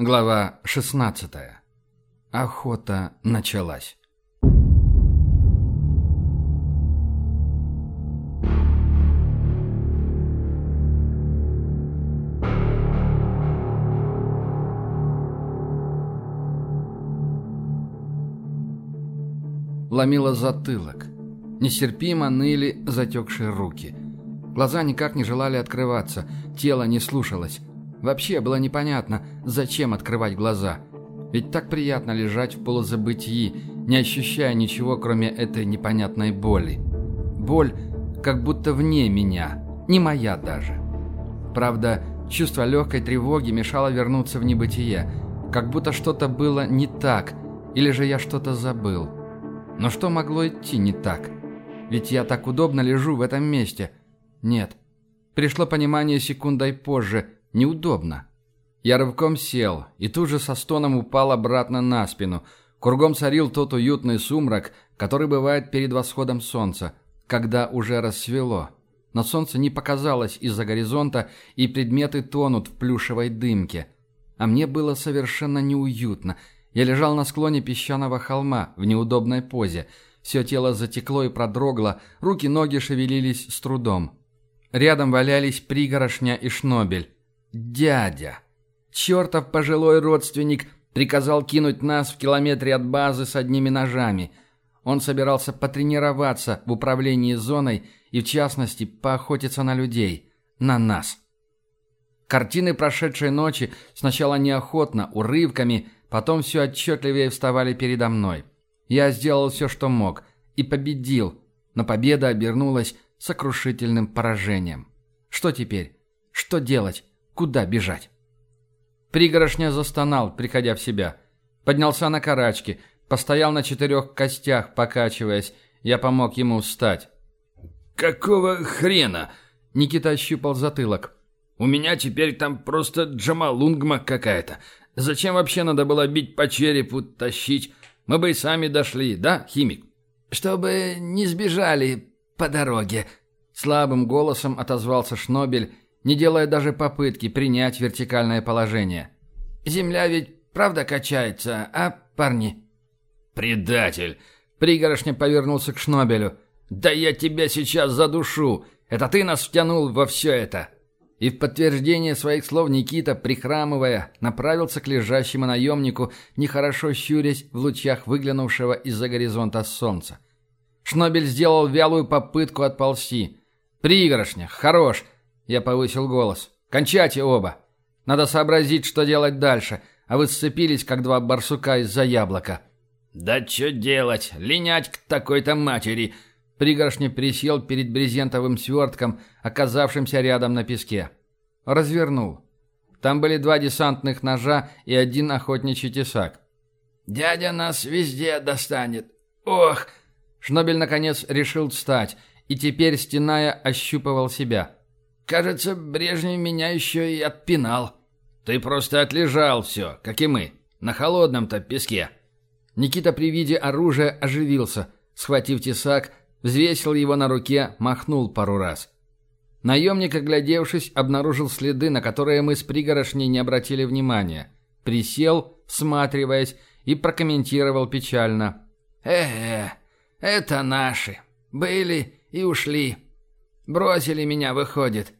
Глава 16. Охота началась. Ломило затылок. Нестерпимо ныли затекшие руки. Глаза никак не желали открываться, тело не слушалось. Вообще было непонятно, зачем открывать глаза. Ведь так приятно лежать в полузабытии, не ощущая ничего, кроме этой непонятной боли. Боль как будто вне меня, не моя даже. Правда, чувство легкой тревоги мешало вернуться в небытие, как будто что-то было не так, или же я что-то забыл. Но что могло идти не так? Ведь я так удобно лежу в этом месте. Нет. Пришло понимание секундой позже – Неудобно. Я рывком сел и тут же со стоном упал обратно на спину. Кругом царил тот уютный сумрак, который бывает перед восходом солнца, когда уже рассвело. Но солнце не показалось из-за горизонта, и предметы тонут в плюшевой дымке. А мне было совершенно неуютно. Я лежал на склоне песчаного холма в неудобной позе. Все тело затекло и продрогло, руки-ноги шевелились с трудом. Рядом валялись пригорошня и шнобель. Дядя. Чертов пожилой родственник приказал кинуть нас в километре от базы с одними ножами. Он собирался потренироваться в управлении зоной и, в частности, поохотиться на людей. На нас. Картины прошедшей ночи сначала неохотно, урывками, потом все отчетливее вставали передо мной. Я сделал все, что мог, и победил, но победа обернулась сокрушительным поражением. Что теперь? Что делать? Куда бежать? Пригорошня застонал, приходя в себя. Поднялся на карачки, постоял на четырех костях, покачиваясь. Я помог ему встать. «Какого хрена?» Никита ощупал затылок. «У меня теперь там просто джамалунгма какая-то. Зачем вообще надо было бить по черепу, тащить? Мы бы и сами дошли, да, химик?» «Чтобы не сбежали по дороге», — слабым голосом отозвался Шнобель не делая даже попытки принять вертикальное положение. «Земля ведь правда качается, а, парни?» «Предатель!» Пригорошня повернулся к Шнобелю. «Да я тебя сейчас задушу! Это ты нас втянул во все это!» И в подтверждение своих слов Никита, прихрамывая, направился к лежащему наемнику, нехорошо щурясь в лучах выглянувшего из-за горизонта солнца. Шнобель сделал вялую попытку отползти. «Пригорошня! Хорош! Я повысил голос. «Кончайте оба! Надо сообразить, что делать дальше, а вы сцепились, как два барсука из-за яблока». «Да что делать? Линять к такой-то матери!» Пригоршня присел перед брезентовым свертком, оказавшимся рядом на песке. Развернул. Там были два десантных ножа и один охотничий тесак. «Дядя нас везде достанет! Ох!» Шнобель, наконец, решил встать и теперь, стеная, ощупывал себя. Кажется, Брежнев меня еще и отпинал. Ты просто отлежал все, как и мы, на холодном-то песке. Никита при виде оружия оживился, схватив тесак, взвесил его на руке, махнул пару раз. Наемник, оглядевшись, обнаружил следы, на которые мы с пригорошней не обратили внимания. Присел, всматриваясь, и прокомментировал печально. «Э-э, это наши. Были и ушли. Бросили меня, выходит.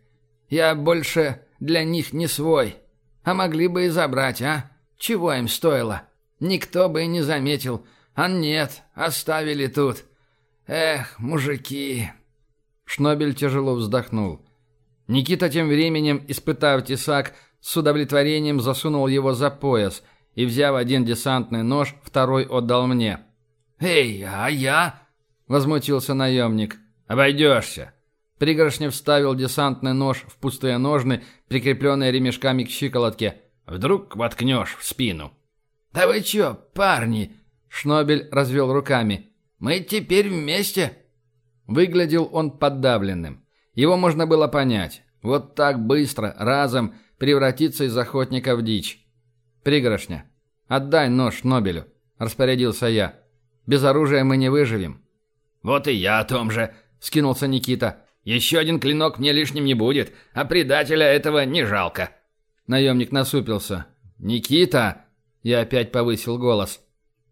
Я больше для них не свой. А могли бы и забрать, а? Чего им стоило? Никто бы и не заметил. А нет, оставили тут. Эх, мужики. Шнобель тяжело вздохнул. Никита тем временем, испытав тесак, с удовлетворением засунул его за пояс и, взяв один десантный нож, второй отдал мне. «Эй, а я?» — возмутился наемник. «Обойдешься. Пригоршнев вставил десантный нож в пустые ножны, прикрепленные ремешками к щиколотке. «Вдруг воткнешь в спину». «Да вы чё, парни?» Шнобель развел руками. «Мы теперь вместе». Выглядел он подавленным. Его можно было понять. Вот так быстро, разом, превратиться из охотника в дичь. «Пригоршня, отдай нож Шнобелю», — распорядился я. «Без оружия мы не выживем». «Вот и я о том же», — скинулся Никита. Еще один клинок мне лишним не будет, а предателя этого не жалко». Наемник насупился. «Никита!» Я опять повысил голос.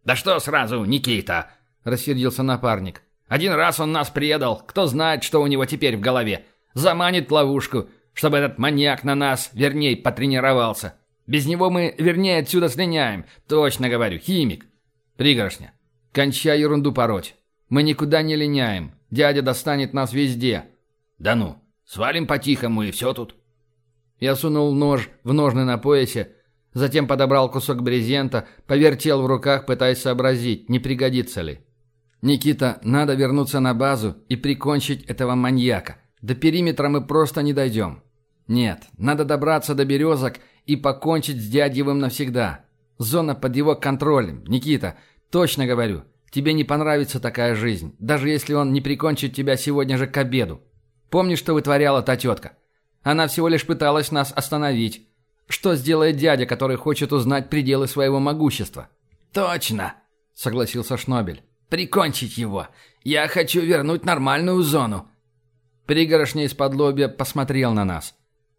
«Да что сразу, Никита?» – рассердился напарник. «Один раз он нас предал. Кто знает, что у него теперь в голове. Заманит ловушку, чтобы этот маньяк на нас, вернее, потренировался. Без него мы, вернее, отсюда слиняем. Точно говорю, химик». «Пригоршня, кончай ерунду пороть. Мы никуда не линяем. Дядя достанет нас везде». «Да ну, свалим по-тихому и все тут». Я сунул нож в ножны на поясе, затем подобрал кусок брезента, повертел в руках, пытаясь сообразить, не пригодится ли. «Никита, надо вернуться на базу и прикончить этого маньяка. До периметра мы просто не дойдем. Нет, надо добраться до березок и покончить с Дядьевым навсегда. Зона под его контролем. Никита, точно говорю, тебе не понравится такая жизнь, даже если он не прикончит тебя сегодня же к обеду. Помнишь, что вытворяла та тетка? Она всего лишь пыталась нас остановить. Что сделает дядя, который хочет узнать пределы своего могущества? Точно, согласился Шнобель. Прикончить его. Я хочу вернуть нормальную зону. Пригорошня из-под лобья посмотрел на нас.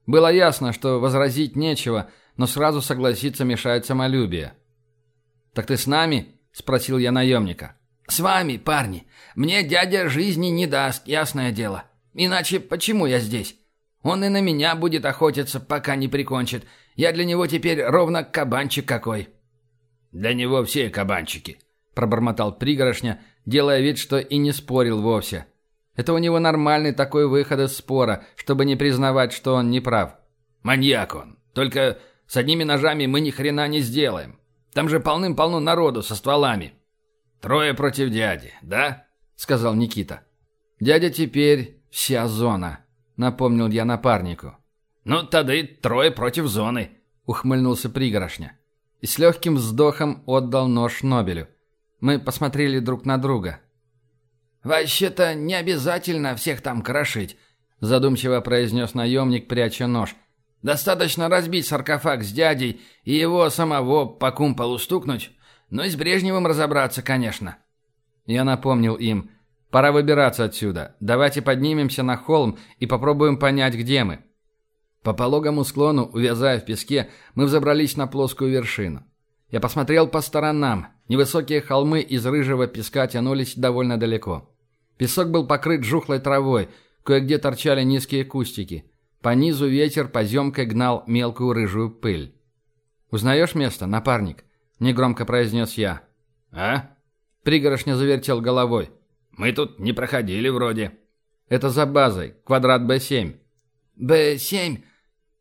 Было ясно, что возразить нечего, но сразу согласиться мешает самолюбие. «Так ты с нами?» – спросил я наемника. «С вами, парни. Мне дядя жизни не даст, ясное дело. Иначе почему я здесь? Он и на меня будет охотиться, пока не прикончит. Я для него теперь ровно кабанчик какой». «Для него все кабанчики», — пробормотал пригорошня, делая вид, что и не спорил вовсе. Это у него нормальный такой выход из спора, чтобы не признавать, что он не прав. «Маньяк он. Только с одними ножами мы ни хрена не сделаем. Там же полным-полно народу со стволами. Трое против дяди, да?» — сказал Никита. «Дядя теперь вся зона», напомнил я напарнику. «Ну, и трое против зоны», — ухмыльнулся пригорошня. И с легким вздохом отдал нож Нобелю. Мы посмотрели друг на друга. «Вообще-то не обязательно всех там крошить», — задумчиво произнес наемник, пряча нож. «Достаточно разбить саркофаг с дядей и его самого по кумполу стукнуть. Ну и с Брежневым разобраться, конечно». Я напомнил им — Пора выбираться отсюда. Давайте поднимемся на холм и попробуем понять, где мы. По пологому склону, увязая в песке, мы взобрались на плоскую вершину. Я посмотрел по сторонам. Невысокие холмы из рыжего песка тянулись довольно далеко. Песок был покрыт жухлой травой, кое-где торчали низкие кустики. По низу ветер поземкой гнал мелкую рыжую пыль. «Узнаешь место, напарник?» — негромко произнес я. «А?» Пригорошня завертел головой. Мы тут не проходили вроде. Это за базой. Квадрат Б7. Б7?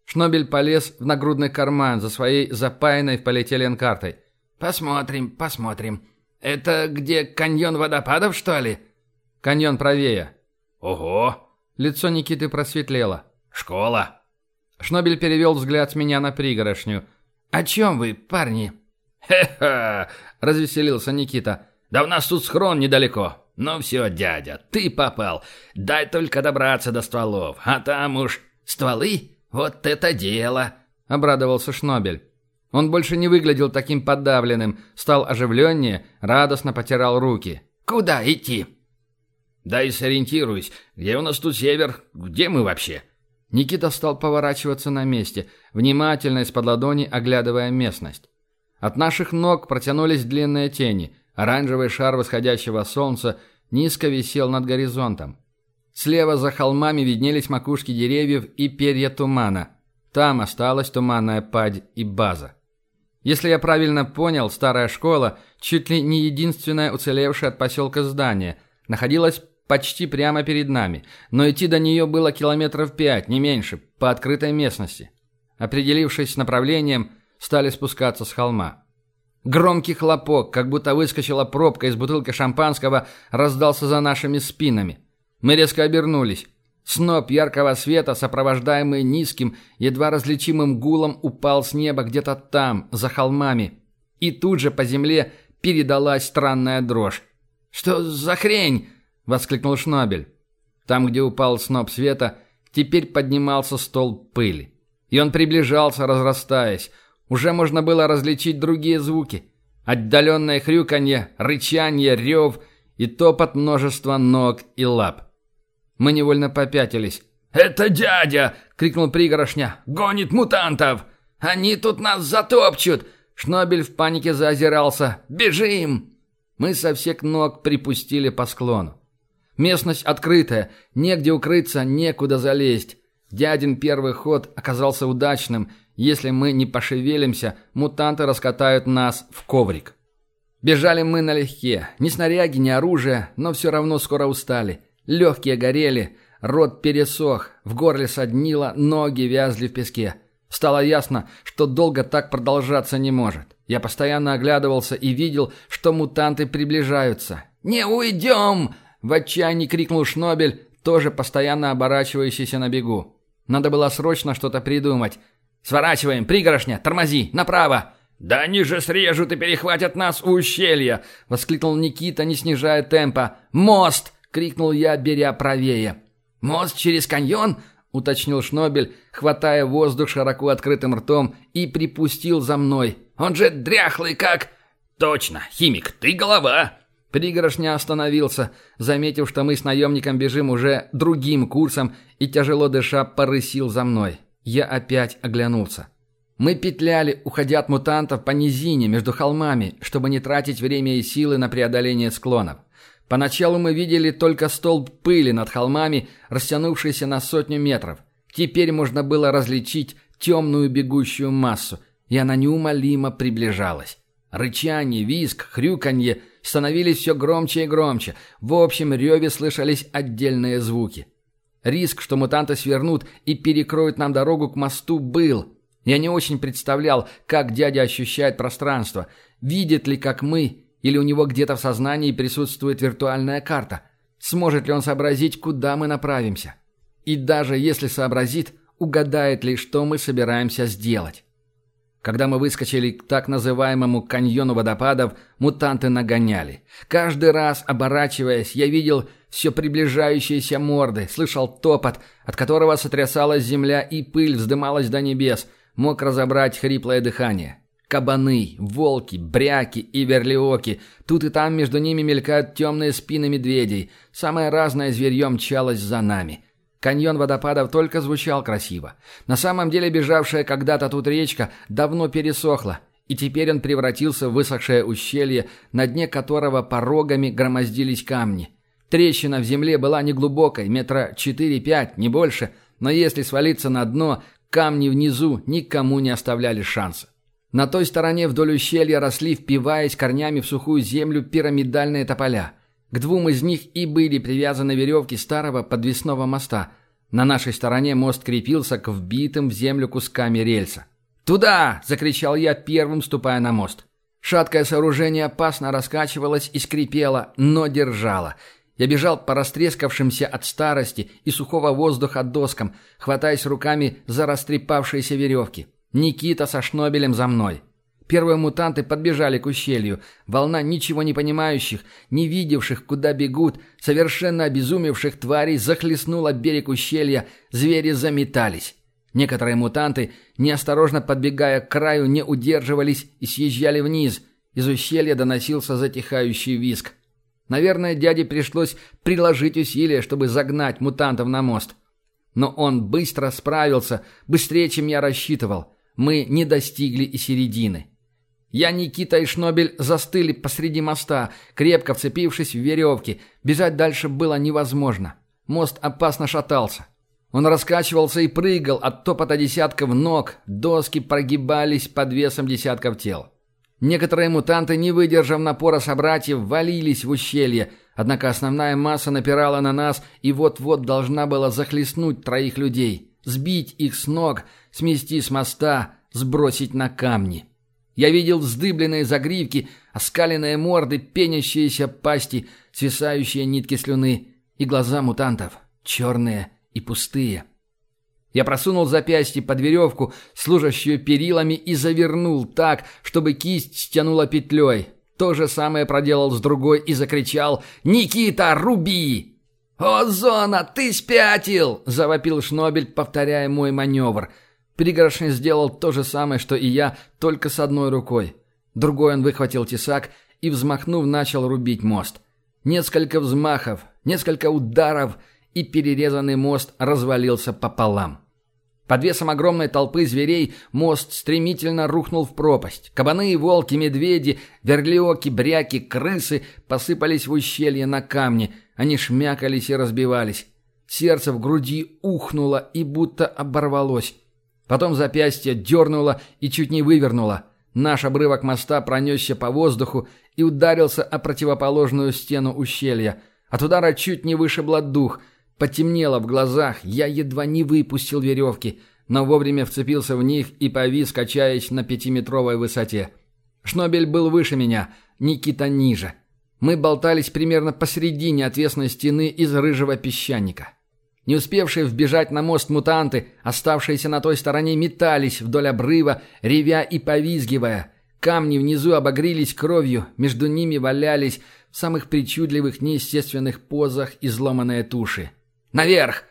Шнобель полез в нагрудный карман за своей запаянной в полиэтилен картой. Посмотрим, посмотрим. Это где каньон водопадов, что ли? Каньон правее. Ого! Лицо Никиты просветлело. Школа. Шнобель перевел взгляд с меня на пригорошню. «О чем вы, парни?» «Хе-ха!» — развеселился Никита. «Да у нас тут схрон недалеко. «Ну все, дядя, ты попал. Дай только добраться до стволов, а там уж...» «Стволы? Вот это дело!» — обрадовался Шнобель. Он больше не выглядел таким подавленным, стал оживленнее, радостно потирал руки. «Куда идти?» «Да и сориентируюсь. Где у нас тут север? Где мы вообще?» Никита стал поворачиваться на месте, внимательно из-под ладони оглядывая местность. От наших ног протянулись длинные тени — Оранжевый шар восходящего солнца низко висел над горизонтом. Слева за холмами виднелись макушки деревьев и перья тумана. Там осталась туманная падь и база. Если я правильно понял, старая школа, чуть ли не единственная уцелевшая от поселка здание, находилась почти прямо перед нами, но идти до нее было километров пять, не меньше, по открытой местности. Определившись с направлением, стали спускаться с холма. Громкий хлопок, как будто выскочила пробка из бутылки шампанского, раздался за нашими спинами. Мы резко обернулись. Сноп яркого света, сопровождаемый низким, едва различимым гулом, упал с неба где-то там, за холмами. И тут же по земле передалась странная дрожь. «Что за хрень?» — воскликнул Шнобель. Там, где упал сноп света, теперь поднимался стол пыли. И он приближался, разрастаясь. Уже можно было различить другие звуки. Отдаленное хрюканье, рычанье, рев и топот множества ног и лап. Мы невольно попятились. «Это дядя!» — крикнул пригорошня. «Гонит мутантов!» Они тут нас затопчут!» Шнобель в панике заозирался. «Бежим!» Мы со всех ног припустили по склону. Местность открытая, негде укрыться, некуда залезть. Дядин первый ход оказался удачным. Если мы не пошевелимся, мутанты раскатают нас в коврик. Бежали мы налегке. Ни снаряги, ни оружия, но все равно скоро устали. Легкие горели, рот пересох, в горле соднило, ноги вязли в песке. Стало ясно, что долго так продолжаться не может. Я постоянно оглядывался и видел, что мутанты приближаются. «Не уйдем!» – в отчаянии крикнул Шнобель, тоже постоянно оборачивающийся на бегу. Надо было срочно что-то придумать. «Сворачиваем, пригорошня, тормози, направо!» «Да они же срежут и перехватят нас у ущелья!» – воскликнул Никита, не снижая темпа. «Мост!» – крикнул я, беря правее. «Мост через каньон?» уточнил Шнобель, хватая воздух широко открытым ртом и припустил за мной. «Он же дряхлый как...» «Точно, химик, ты голова!» Пригорошня остановился, заметив, что мы с наемником бежим уже другим курсом и, тяжело дыша, порысил за мной. Я опять оглянулся. Мы петляли, уходя от мутантов по низине между холмами, чтобы не тратить время и силы на преодоление склонов. Поначалу мы видели только столб пыли над холмами, растянувшийся на сотню метров. Теперь можно было различить темную бегущую массу, и она неумолимо приближалась. Рычание, визг, хрюканье становились все громче и громче. В общем реве слышались отдельные звуки. Риск, что мутанты свернут и перекроют нам дорогу к мосту, был. Я не очень представлял, как дядя ощущает пространство. Видит ли, как мы, или у него где-то в сознании присутствует виртуальная карта? Сможет ли он сообразить, куда мы направимся? И даже если сообразит, угадает ли, что мы собираемся сделать? Когда мы выскочили к так называемому каньону водопадов, мутанты нагоняли. Каждый раз, оборачиваясь, я видел все приближающиеся морды, слышал топот, от которого сотрясалась земля и пыль вздымалась до небес, мог разобрать хриплое дыхание. Кабаны, волки, бряки и верлиоки. Тут и там между ними мелькают темные спины медведей. Самое разное зверье мчалось за нами. Каньон водопадов только звучал красиво. На самом деле бежавшая когда-то тут речка давно пересохла, и теперь он превратился в высохшее ущелье, на дне которого порогами громоздились камни. Трещина в земле была неглубокой, метра 4-5, не больше, но если свалиться на дно, камни внизу никому не оставляли шанса. На той стороне вдоль ущелья росли, впиваясь корнями в сухую землю, пирамидальные тополя. К двум из них и были привязаны веревки старого подвесного моста. На нашей стороне мост крепился к вбитым в землю кусками рельса. «Туда!» – закричал я, первым ступая на мост. Шаткое сооружение опасно раскачивалось и скрипело, но держало. Я бежал по растрескавшимся от старости и сухого воздуха доскам, хватаясь руками за растрепавшиеся веревки. Никита со Шнобелем за мной. Первые мутанты подбежали к ущелью. Волна ничего не понимающих, не видевших, куда бегут, совершенно обезумевших тварей захлестнула берег ущелья, звери заметались. Некоторые мутанты, неосторожно подбегая к краю, не удерживались и съезжали вниз. Из ущелья доносился затихающий виск. Наверное, дяде пришлось приложить усилия, чтобы загнать мутантов на мост. Но он быстро справился, быстрее, чем я рассчитывал мы не достигли и середины. Я, Никита и Шнобель застыли посреди моста, крепко вцепившись в веревки. Бежать дальше было невозможно. Мост опасно шатался. Он раскачивался и прыгал от топота десятков ног, доски прогибались под весом десятков тел. Некоторые мутанты, не выдержав напора собратьев, валились в ущелье, однако основная масса напирала на нас и вот-вот должна была захлестнуть троих людей, сбить их с ног, смести с моста, сбросить на камни. Я видел вздыбленные загривки, оскаленные морды, пенящиеся пасти, свисающие нитки слюны и глаза мутантов, черные и пустые. Я просунул запястье под веревку, служащую перилами, и завернул так, чтобы кисть стянула петлей. То же самое проделал с другой и закричал «Никита, руби!» «О, Зона, ты спятил!» – завопил Шнобель, повторяя мой маневр – Пригоршень сделал то же самое, что и я, только с одной рукой. Другой он выхватил тесак и, взмахнув, начал рубить мост. Несколько взмахов, несколько ударов, и перерезанный мост развалился пополам. Под весом огромной толпы зверей мост стремительно рухнул в пропасть. Кабаны, волки, медведи, верлиоки, бряки, крысы посыпались в ущелье на камни. Они шмякались и разбивались. Сердце в груди ухнуло и будто оборвалось. Потом запястье дернуло и чуть не вывернуло. Наш обрывок моста пронесся по воздуху и ударился о противоположную стену ущелья. От удара чуть не вышибло дух – Потемнело в глазах, я едва не выпустил веревки, но вовремя вцепился в них и повис, качаясь на пятиметровой высоте. Шнобель был выше меня, Никита ниже. Мы болтались примерно посередине отвесной стены из рыжего песчаника. Не успевшие вбежать на мост мутанты, оставшиеся на той стороне, метались вдоль обрыва, ревя и повизгивая. Камни внизу обогрелись кровью, между ними валялись в самых причудливых неестественных позах изломанные туши. Наверх!»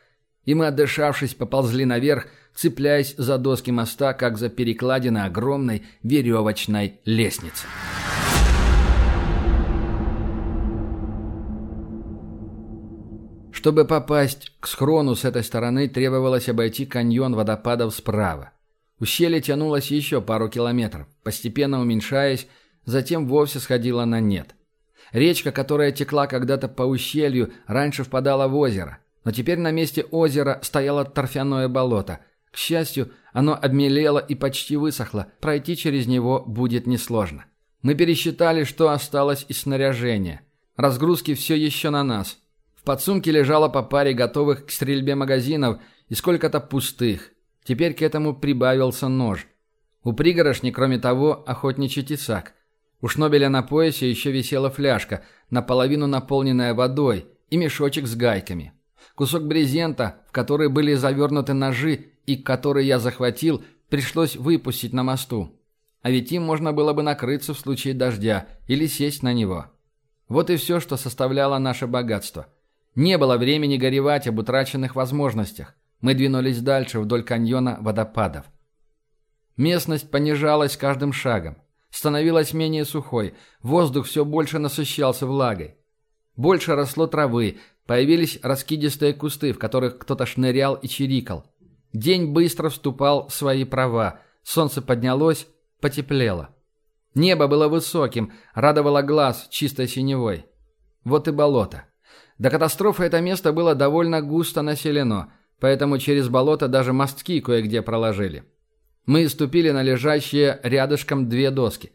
И мы, отдышавшись, поползли наверх, цепляясь за доски моста, как за перекладины огромной веревочной лестницы. Чтобы попасть к схрону с этой стороны, требовалось обойти каньон водопадов справа. Ущелье тянулось еще пару километров, постепенно уменьшаясь, затем вовсе сходило на нет. Речка, которая текла когда-то по ущелью, раньше впадала в озеро. Но теперь на месте озера стояло торфяное болото. К счастью, оно обмелело и почти высохло. Пройти через него будет несложно. Мы пересчитали, что осталось из снаряжения. Разгрузки все еще на нас. Подсумке лежало по паре готовых к стрельбе магазинов и сколько-то пустых. Теперь к этому прибавился нож. У пригорошни, кроме того, охотничий тесак. У Шнобеля на поясе еще висела фляжка, наполовину наполненная водой, и мешочек с гайками. Кусок брезента, в который были завернуты ножи и который я захватил, пришлось выпустить на мосту. А ведь им можно было бы накрыться в случае дождя или сесть на него. Вот и все, что составляло наше богатство. Не было времени горевать об утраченных возможностях. Мы двинулись дальше вдоль каньона водопадов. Местность понижалась каждым шагом. Становилась менее сухой, воздух все больше насыщался влагой. Больше росло травы, Появились раскидистые кусты, в которых кто-то шнырял и чирикал. День быстро вступал в свои права. Солнце поднялось, потеплело. Небо было высоким, радовало глаз чистой синевой. Вот и болото. До катастрофы это место было довольно густо населено, поэтому через болото даже мостки кое-где проложили. Мы ступили на лежащие рядышком две доски.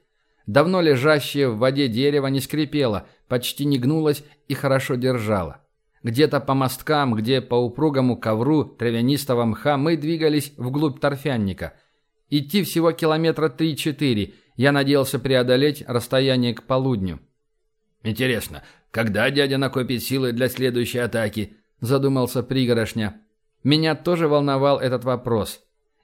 Давно лежащее в воде дерево не скрипело, почти не гнулось и хорошо держало. Где-то по мосткам, где по упругому ковру травянистого мха мы двигались вглубь торфянника. Идти всего километра три-четыре. Я надеялся преодолеть расстояние к полудню. «Интересно, когда дядя накопит силы для следующей атаки?» – задумался пригорошня. Меня тоже волновал этот вопрос.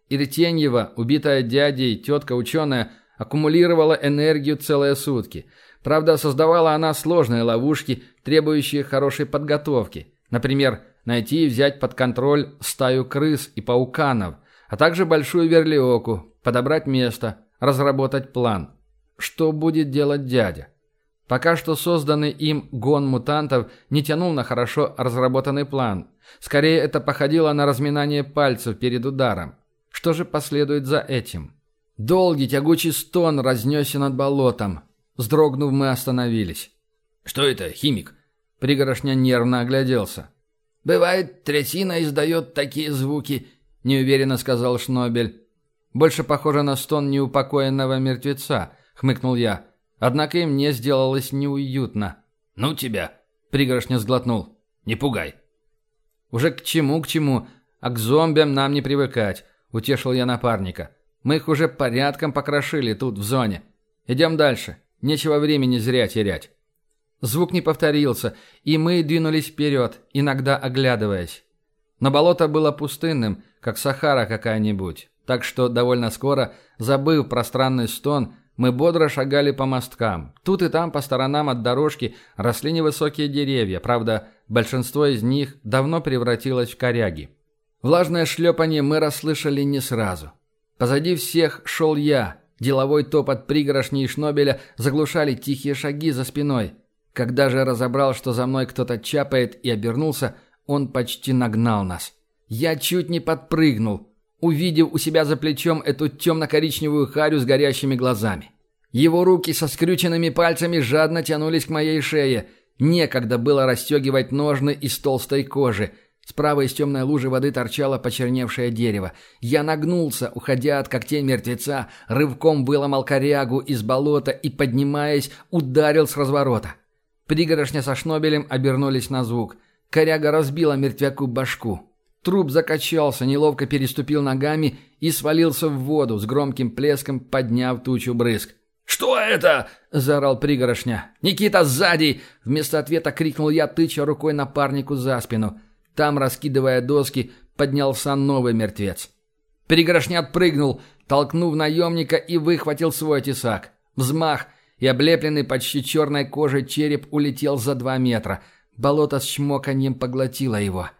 Иртеньева, убитая дядей, тетка-ученая, аккумулировала энергию целые сутки – Правда, создавала она сложные ловушки, требующие хорошей подготовки. Например, найти и взять под контроль стаю крыс и пауканов, а также большую верлиоку, подобрать место, разработать план. Что будет делать дядя? Пока что созданный им гон мутантов не тянул на хорошо разработанный план. Скорее, это походило на разминание пальцев перед ударом. Что же последует за этим? Долгий тягучий стон разнесся над болотом. Вздрогнув, мы остановились. «Что это, химик?» Пригорошня нервно огляделся. «Бывает, трясина издает такие звуки», — неуверенно сказал Шнобель. «Больше похоже на стон неупокоенного мертвеца», — хмыкнул я. Однако и мне сделалось неуютно. «Ну тебя!» — пригоршня сглотнул. «Не пугай!» «Уже к чему, к чему? А к зомбям нам не привыкать», — утешил я напарника. «Мы их уже порядком покрошили тут, в зоне. Идем дальше. Нечего времени зря терять. Звук не повторился, и мы двинулись вперед, иногда оглядываясь. Но болото было пустынным, как Сахара какая-нибудь, так что довольно скоро, забыв про странный стон, мы бодро шагали по мосткам. Тут и там по сторонам от дорожки росли невысокие деревья, правда, большинство из них давно превратилось в коряги. Влажное шлепание мы расслышали не сразу. Позади всех шел я, Деловой топот пригорошни и шнобеля заглушали тихие шаги за спиной. Когда же разобрал, что за мной кто-то чапает и обернулся, он почти нагнал нас. Я чуть не подпрыгнул. Увидев у себя за плечом эту темно-коричневую харю с горящими глазами. Его руки со скрюченными пальцами жадно тянулись к моей шее. Некогда было расстегивать ножны из толстой кожи. Справа из темной лужи воды торчало почерневшее дерево. Я нагнулся, уходя от когтей мертвеца, рывком выломал корягу из болота и, поднимаясь, ударил с разворота. Пригорошня со шнобелем обернулись на звук. Коряга разбила мертвяку башку. Труп закачался, неловко переступил ногами и свалился в воду с громким плеском, подняв тучу брызг. «Что это?» – заорал пригорошня. «Никита, сзади!» – вместо ответа крикнул я, тыча рукой напарнику за спину. Там, раскидывая доски, поднялся новый мертвец. Пригорошня отпрыгнул, толкнув наемника и выхватил свой тесак. Взмах, и облепленный почти черной кожей череп улетел за два метра. Болото с чмоканьем поглотило его.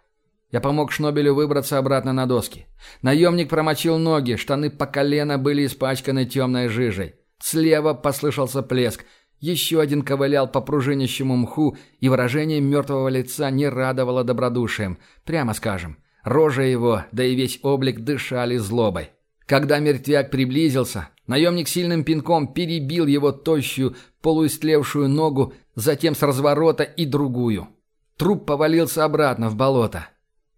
Я помог Шнобелю выбраться обратно на доски. Наемник промочил ноги, штаны по колено были испачканы темной жижей. Слева послышался плеск. Еще один ковылял по пружинящему мху, и выражение мертвого лица не радовало добродушием. Прямо скажем, рожа его, да и весь облик дышали злобой. Когда мертвяк приблизился, наемник сильным пинком перебил его тощую, полуистлевшую ногу, затем с разворота и другую. Труп повалился обратно в болото.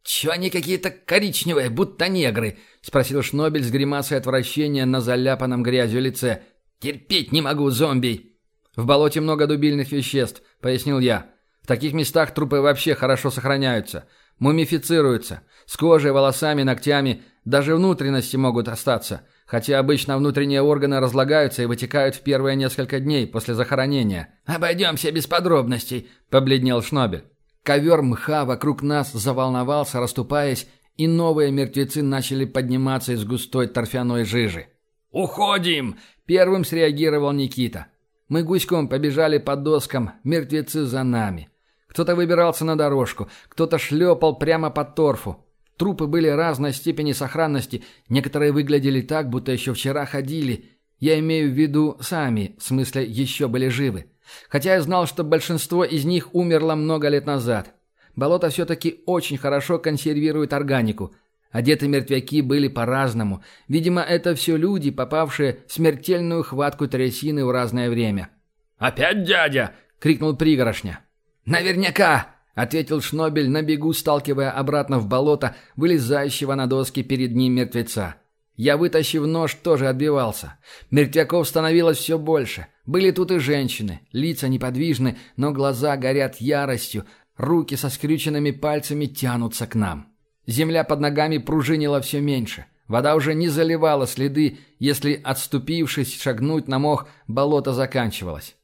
«Чё они какие-то коричневые, будто негры?» — спросил Шнобель с гримасой отвращения на заляпанном грязью лице. «Терпеть не могу зомби!» «В болоте много дубильных веществ», — пояснил я. «В таких местах трупы вообще хорошо сохраняются, мумифицируются. С кожей, волосами, ногтями, даже внутренности могут остаться, хотя обычно внутренние органы разлагаются и вытекают в первые несколько дней после захоронения». «Обойдемся без подробностей», — побледнел Шнобель. Ковер мха вокруг нас заволновался, расступаясь, и новые мертвецы начали подниматься из густой торфяной жижи. «Уходим!» — первым среагировал Никита. Мы гуськом побежали по доскам, мертвецы за нами. Кто-то выбирался на дорожку, кто-то шлепал прямо по торфу. Трупы были разной степени сохранности, некоторые выглядели так, будто еще вчера ходили. Я имею в виду сами, в смысле еще были живы. Хотя я знал, что большинство из них умерло много лет назад. Болото все-таки очень хорошо консервирует органику. Одеты мертвяки были по-разному. Видимо, это все люди, попавшие в смертельную хватку трясины в разное время. «Опять дядя!» — крикнул пригорошня. «Наверняка!» — ответил Шнобель на бегу, сталкивая обратно в болото, вылезающего на доски перед ним мертвеца. Я, вытащив нож, тоже отбивался. Мертвяков становилось все больше. Были тут и женщины. Лица неподвижны, но глаза горят яростью. Руки со скрюченными пальцами тянутся к нам. Земля под ногами пружинила все меньше. Вода уже не заливала следы, если, отступившись, шагнуть на мох, болото заканчивалось.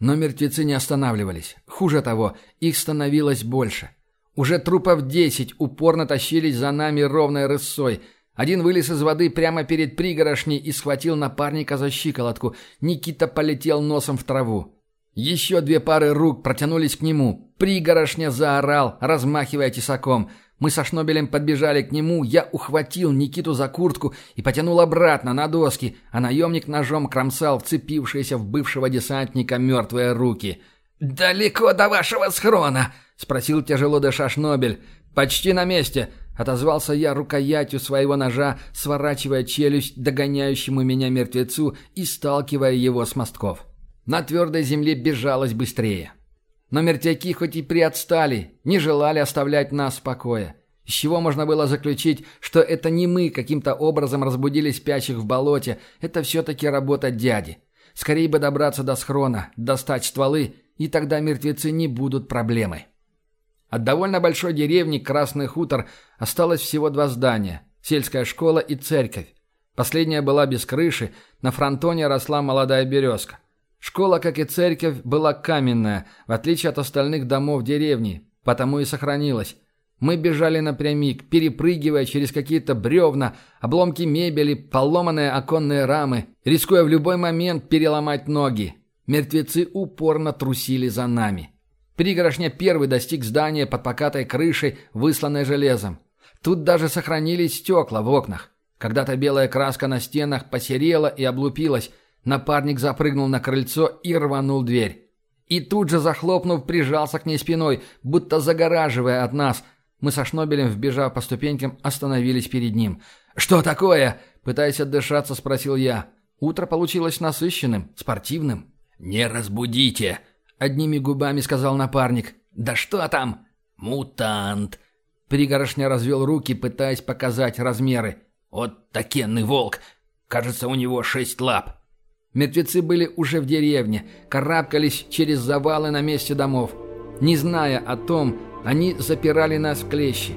Но мертвецы не останавливались. Хуже того, их становилось больше. Уже трупов десять упорно тащились за нами ровной рысой – один вылез из воды прямо перед пригорошней и схватил напарника за щиколотку. Никита полетел носом в траву. Еще две пары рук протянулись к нему. Пригорошня заорал, размахивая тесаком. Мы со Шнобелем подбежали к нему, я ухватил Никиту за куртку и потянул обратно на доски, а наемник ножом кромсал вцепившиеся в бывшего десантника мертвые руки. «Далеко до вашего схрона?» — спросил тяжело дыша Шнобель. «Почти на месте», Отозвался я рукоятью своего ножа, сворачивая челюсть догоняющему меня мертвецу и сталкивая его с мостков. На твердой земле бежалось быстрее. Но мертвяки хоть и приотстали, не желали оставлять нас в покое. Из чего можно было заключить, что это не мы каким-то образом разбудили спящих в болоте, это все-таки работа дяди. Скорее бы добраться до схрона, достать стволы, и тогда мертвецы не будут проблемой. От довольно большой деревни Красный хутор осталось всего два здания – сельская школа и церковь. Последняя была без крыши, на фронтоне росла молодая березка. Школа, как и церковь, была каменная, в отличие от остальных домов деревни, потому и сохранилась. Мы бежали напрямик, перепрыгивая через какие-то бревна, обломки мебели, поломанные оконные рамы, рискуя в любой момент переломать ноги. Мертвецы упорно трусили за нами. Пригорошня первый достиг здания под покатой крышей, высланной железом. Тут даже сохранились стекла в окнах. Когда-то белая краска на стенах посерела и облупилась. Напарник запрыгнул на крыльцо и рванул дверь. И тут же, захлопнув, прижался к ней спиной, будто загораживая от нас. Мы со Шнобелем, вбежав по ступенькам, остановились перед ним. «Что такое?» — пытаясь отдышаться, спросил я. Утро получилось насыщенным, спортивным. «Не разбудите!» — одними губами сказал напарник. «Да что там?» «Мутант!» Пригорошня развел руки, пытаясь показать размеры. «Вот такенный волк! Кажется, у него шесть лап!» Мертвецы были уже в деревне, карабкались через завалы на месте домов. Не зная о том, они запирали нас в клещи.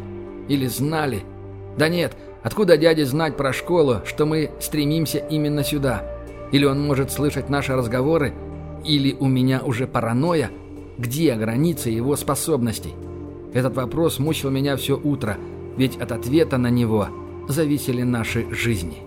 Или знали. Да нет, откуда дяде знать про школу, что мы стремимся именно сюда? Или он может слышать наши разговоры? Или у меня уже паранойя? Где границы его способностей? Этот вопрос мучил меня все утро, ведь от ответа на него зависели наши жизни.